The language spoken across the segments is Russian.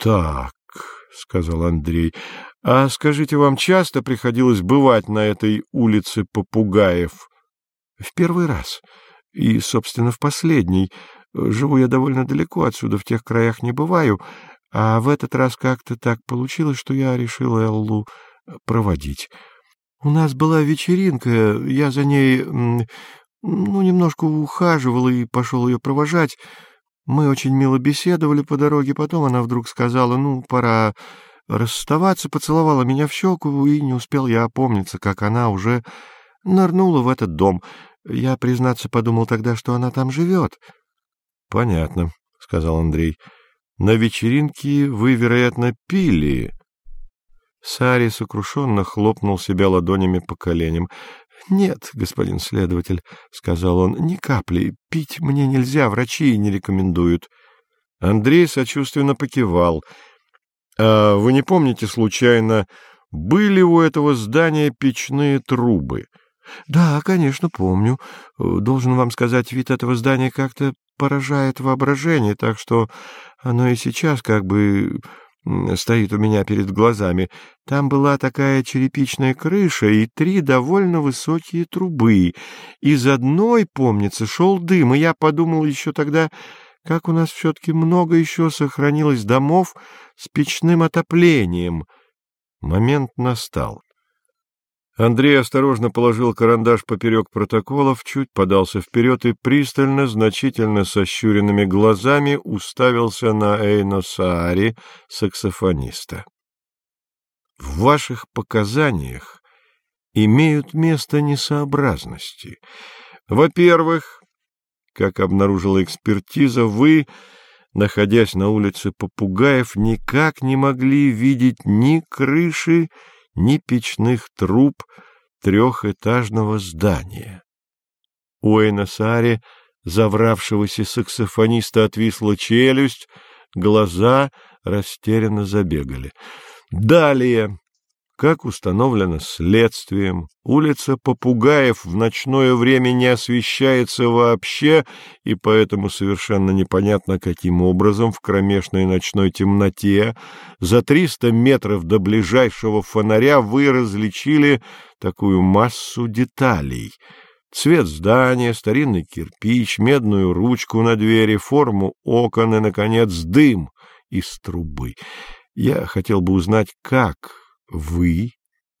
так, — сказал Андрей, — а скажите, вам часто приходилось бывать на этой улице попугаев? — В первый раз. И, собственно, в последний. Живу я довольно далеко отсюда, в тех краях не бываю, а в этот раз как-то так получилось, что я решил Эллу проводить. У нас была вечеринка, я за ней, ну, немножко ухаживал и пошел ее провожать. Мы очень мило беседовали по дороге, потом она вдруг сказала, ну, пора расставаться, поцеловала меня в щеку, и не успел я опомниться, как она уже нырнула в этот дом. Я, признаться, подумал тогда, что она там живет. — Понятно, — сказал Андрей. — На вечеринке вы, вероятно, пили. Сари сокрушенно хлопнул себя ладонями по коленям. — Нет, господин следователь, — сказал он, — ни капли. Пить мне нельзя, врачи не рекомендуют. Андрей сочувственно покивал. — А вы не помните, случайно, были у этого здания печные трубы? — Да, конечно, помню. Должен вам сказать, вид этого здания как-то поражает воображение, так что оно и сейчас как бы стоит у меня перед глазами. Там была такая черепичная крыша и три довольно высокие трубы. Из одной, помнится, шел дым, и я подумал еще тогда, как у нас все-таки много еще сохранилось домов с печным отоплением. Момент настал. Андрей осторожно положил карандаш поперек протоколов, чуть подался вперед и пристально, значительно сощуренными глазами уставился на Эйно Саари, саксофониста. В ваших показаниях имеют место несообразности. Во-первых, как обнаружила экспертиза, вы, находясь на улице Попугаев, никак не могли видеть ни крыши, ни печных труб трехэтажного здания. У Эйнасари, завравшегося саксофониста, отвисла челюсть, глаза растерянно забегали. Далее как установлено следствием, улица Попугаев в ночное время не освещается вообще, и поэтому совершенно непонятно, каким образом в кромешной ночной темноте за триста метров до ближайшего фонаря вы различили такую массу деталей — Цвет здания, старинный кирпич, медную ручку на двери, форму окон и, наконец, дым из трубы. Я хотел бы узнать, как вы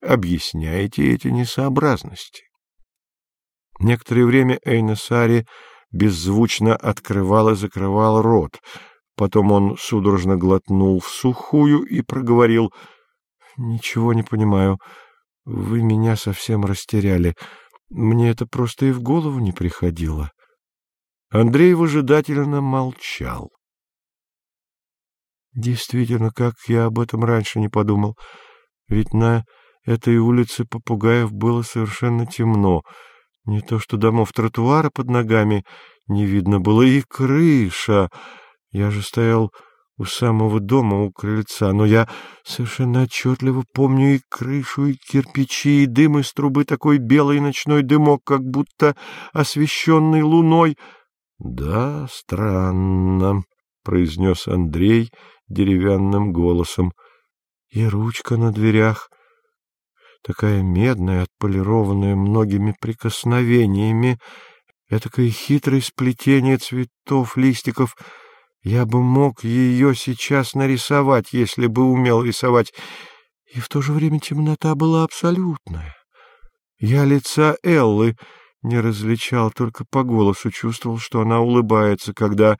объясняете эти несообразности. Некоторое время Эйнасари беззвучно открывал и закрывал рот. Потом он судорожно глотнул в сухую и проговорил. — Ничего не понимаю. Вы меня совсем растеряли. Мне это просто и в голову не приходило. Андрей выжидательно молчал. — Действительно, как я об этом раньше не подумал. — ведь на этой улице попугаев было совершенно темно. Не то что домов тротуара под ногами не видно было, и крыша. Я же стоял у самого дома, у крыльца, но я совершенно отчетливо помню и крышу, и кирпичи, и дым из трубы, такой белый ночной дымок, как будто освещенный луной. — Да, странно, — произнес Андрей деревянным голосом и ручка на дверях, такая медная, отполированная многими прикосновениями, этакое хитрое сплетение цветов, листиков. Я бы мог ее сейчас нарисовать, если бы умел рисовать. И в то же время темнота была абсолютная. Я лица Эллы не различал, только по голосу чувствовал, что она улыбается, когда